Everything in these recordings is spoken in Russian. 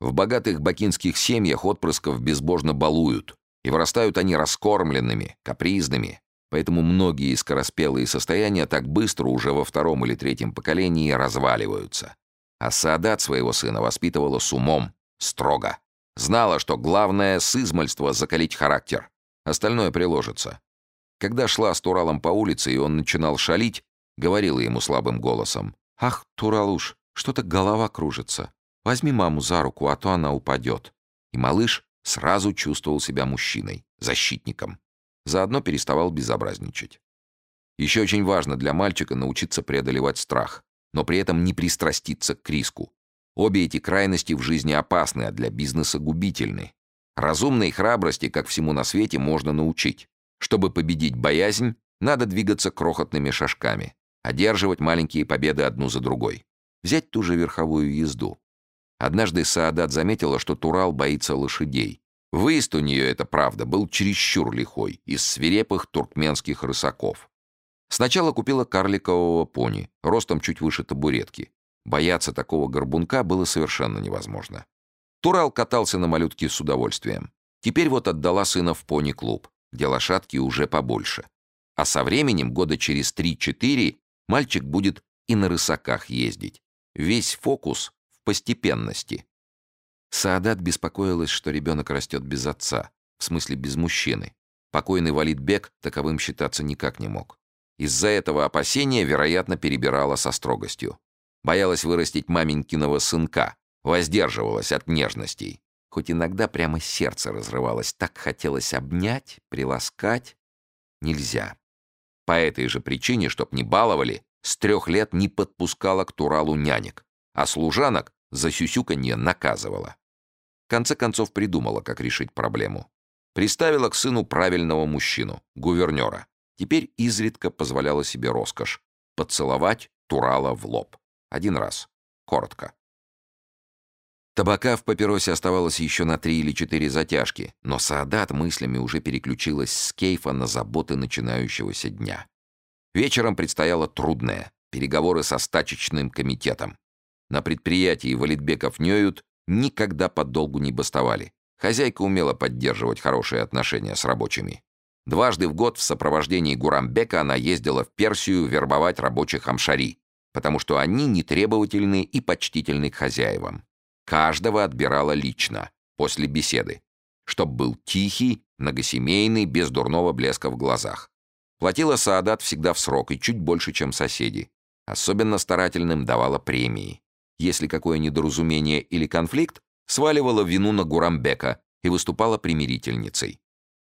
В богатых бакинских семьях отпрысков безбожно балуют, и вырастают они раскормленными, капризными, поэтому многие скороспелые состояния так быстро уже во втором или третьем поколении разваливаются. А Саадат своего сына воспитывала с умом, строго. Знала, что главное с измальства закалить характер, остальное приложится. Когда шла с Туралом по улице, и он начинал шалить, говорила ему слабым голосом. «Ах, Туралуш, что-то голова кружится. Возьми маму за руку, а то она упадет». И малыш сразу чувствовал себя мужчиной, защитником. Заодно переставал безобразничать. Еще очень важно для мальчика научиться преодолевать страх, но при этом не пристраститься к риску. Обе эти крайности в жизни опасны, а для бизнеса губительны. Разумной храбрости, как всему на свете, можно научить. Чтобы победить боязнь, надо двигаться крохотными шажками, одерживать маленькие победы одну за другой. Взять ту же верховую езду. Однажды Саадат заметила, что Турал боится лошадей. Выезд у нее, это правда, был чересчур лихой, из свирепых туркменских рысаков. Сначала купила карликового пони, ростом чуть выше табуретки. Бояться такого горбунка было совершенно невозможно. Турал катался на малютке с удовольствием. Теперь вот отдала сына в пони-клуб, где лошадки уже побольше. А со временем, года через 3-4, мальчик будет и на рысаках ездить. Весь фокус постепенности. Саадат беспокоилась, что ребенок растет без отца, в смысле без мужчины. Покойный Валид Бек таковым считаться никак не мог. Из-за этого опасения, вероятно, перебирала со строгостью. Боялась вырастить маменькиного сынка, воздерживалась от нежностей. Хоть иногда прямо сердце разрывалось, так хотелось обнять, приласкать. Нельзя. По этой же причине, чтоб не баловали, с трех лет не подпускала к Туралу нянек, а служанок за сюсюканье наказывала. В конце концов придумала, как решить проблему. Приставила к сыну правильного мужчину, гувернера. Теперь изредка позволяла себе роскошь — поцеловать Турала в лоб. Один раз. Коротко. Табака в папиросе оставалось еще на три или четыре затяжки, но Саадат мыслями уже переключилась с кейфа на заботы начинающегося дня. Вечером предстояло трудное — переговоры со стачечным комитетом. На предприятии Валитбеков Нёют никогда подолгу не бастовали. Хозяйка умела поддерживать хорошие отношения с рабочими. Дважды в год в сопровождении Гурамбека она ездила в Персию вербовать рабочих амшари, потому что они нетребовательны и почтительны к хозяевам. Каждого отбирала лично, после беседы, чтоб был тихий, многосемейный, без дурного блеска в глазах. Платила Саадат всегда в срок и чуть больше, чем соседи. Особенно старательным давала премии. Если какое недоразумение или конфликт, сваливала вину на Гурамбека и выступала примирительницей.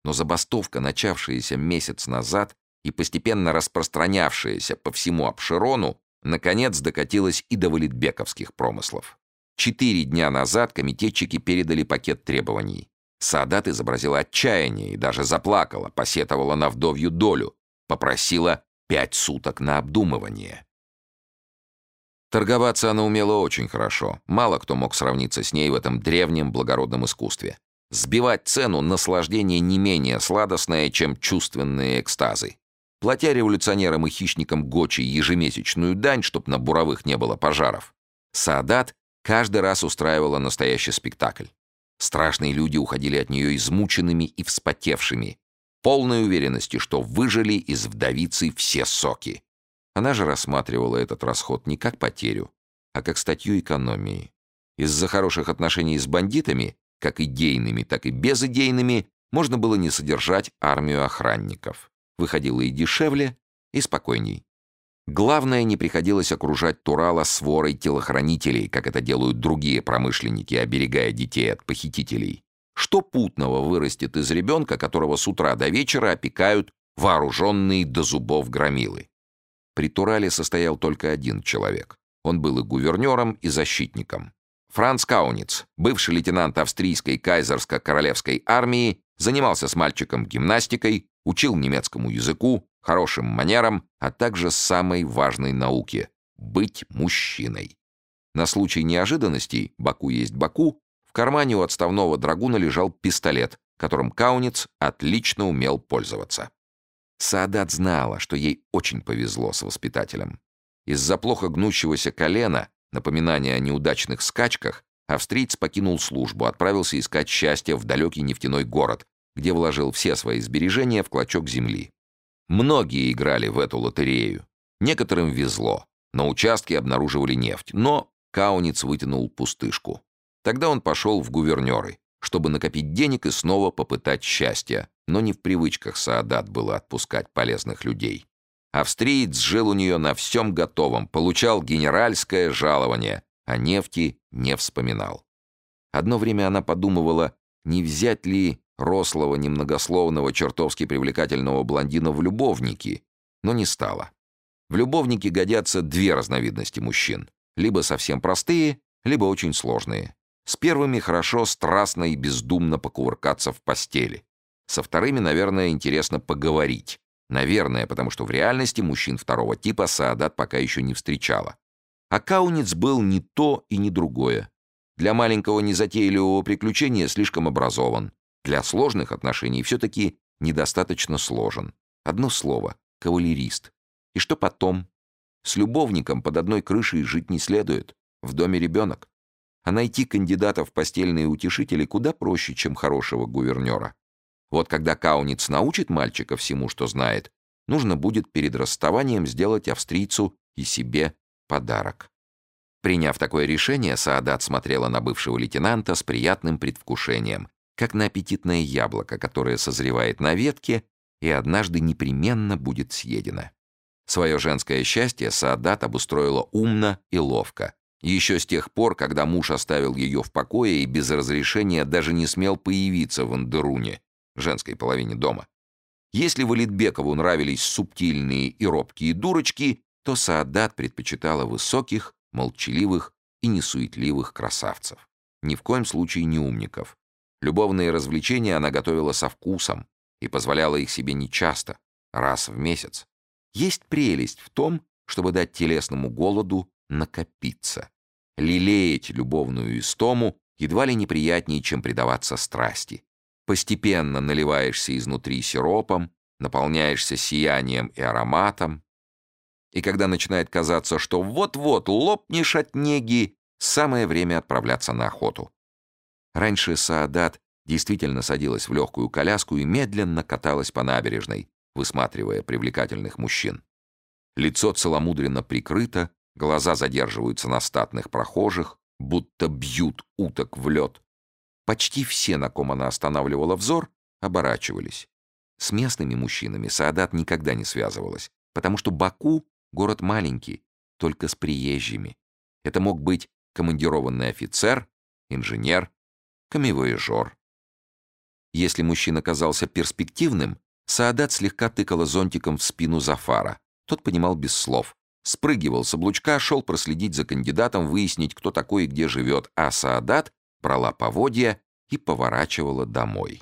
Но забастовка, начавшаяся месяц назад и постепенно распространявшаяся по всему Абширону, наконец докатилась и до валитбековских промыслов. Четыре дня назад комитетчики передали пакет требований. Садат изобразила отчаяние и даже заплакала, посетовала на вдовью долю, попросила пять суток на обдумывание. Торговаться она умела очень хорошо. Мало кто мог сравниться с ней в этом древнем благородном искусстве. Сбивать цену — наслаждение не менее сладостное, чем чувственные экстазы. Платя революционерам и хищникам Гочи ежемесячную дань, чтоб на буровых не было пожаров, Саадат каждый раз устраивала настоящий спектакль. Страшные люди уходили от нее измученными и вспотевшими, полной уверенности, что выжили из вдовицы все соки. Она же рассматривала этот расход не как потерю, а как статью экономии. Из-за хороших отношений с бандитами, как идейными, так и безидейными, можно было не содержать армию охранников. Выходило и дешевле, и спокойней. Главное, не приходилось окружать Турала сворой телохранителей, как это делают другие промышленники, оберегая детей от похитителей. Что путного вырастет из ребенка, которого с утра до вечера опекают вооруженные до зубов громилы? При Турале состоял только один человек. Он был и гувернером, и защитником. Франц Кауниц, бывший лейтенант австрийской кайзерско-королевской армии, занимался с мальчиком гимнастикой, учил немецкому языку, хорошим манерам, а также самой важной науке — быть мужчиной. На случай неожиданностей, Баку есть Баку, в кармане у отставного драгуна лежал пистолет, которым Кауниц отлично умел пользоваться. Саадат знала, что ей очень повезло с воспитателем. Из-за плохо гнущегося колена, напоминания о неудачных скачках, Австриец покинул службу, отправился искать счастье в далекий нефтяной город, где вложил все свои сбережения в клочок земли. Многие играли в эту лотерею. Некоторым везло. На участке обнаруживали нефть, но Кауниц вытянул пустышку. Тогда он пошел в гувернеры, чтобы накопить денег и снова попытать счастья. Но не в привычках Саадат было отпускать полезных людей. Австриец жил у нее на всем готовом, получал генеральское жалование, а нефти не вспоминал. Одно время она подумывала, не взять ли рослого, немногословного, чертовски привлекательного блондина в любовники, но не стала. В любовники годятся две разновидности мужчин. Либо совсем простые, либо очень сложные. С первыми хорошо страстно и бездумно покувыркаться в постели. Со вторыми, наверное, интересно поговорить. Наверное, потому что в реальности мужчин второго типа Саадат пока еще не встречала. А Кауниц был не то и не другое. Для маленького незатейливого приключения слишком образован. Для сложных отношений все-таки недостаточно сложен. Одно слово — кавалерист. И что потом? С любовником под одной крышей жить не следует. В доме ребенок. А найти кандидата в постельные утешители куда проще, чем хорошего гувернера. Вот когда Кауниц научит мальчика всему, что знает, нужно будет перед расставанием сделать австрийцу и себе подарок. Приняв такое решение, Саадат смотрела на бывшего лейтенанта с приятным предвкушением, как на аппетитное яблоко, которое созревает на ветке и однажды непременно будет съедено. Свое женское счастье Саадат обустроила умно и ловко. Еще с тех пор, когда муж оставил ее в покое и без разрешения даже не смел появиться в Андеруне, женской половине дома. Если Валитбекову нравились субтильные и робкие дурочки, то Саадат предпочитала высоких, молчаливых и несуетливых красавцев. Ни в коем случае не умников. Любовные развлечения она готовила со вкусом и позволяла их себе нечасто, раз в месяц. Есть прелесть в том, чтобы дать телесному голоду накопиться. Лелеять любовную истому едва ли неприятнее, чем предаваться страсти. Постепенно наливаешься изнутри сиропом, наполняешься сиянием и ароматом. И когда начинает казаться, что вот-вот лопнешь от неги, самое время отправляться на охоту. Раньше Саадат действительно садилась в легкую коляску и медленно каталась по набережной, высматривая привлекательных мужчин. Лицо целомудренно прикрыто, глаза задерживаются на статных прохожих, будто бьют уток в лед. Почти все, на ком она останавливала взор, оборачивались. С местными мужчинами Саадат никогда не связывалась, потому что Баку — город маленький, только с приезжими. Это мог быть командированный офицер, инженер, камевояжер. Если мужчина казался перспективным, Саадат слегка тыкала зонтиком в спину Зафара. Тот понимал без слов. Спрыгивал с облучка, шел проследить за кандидатом, выяснить, кто такой и где живет, а Саадат брала поводья и поворачивала домой.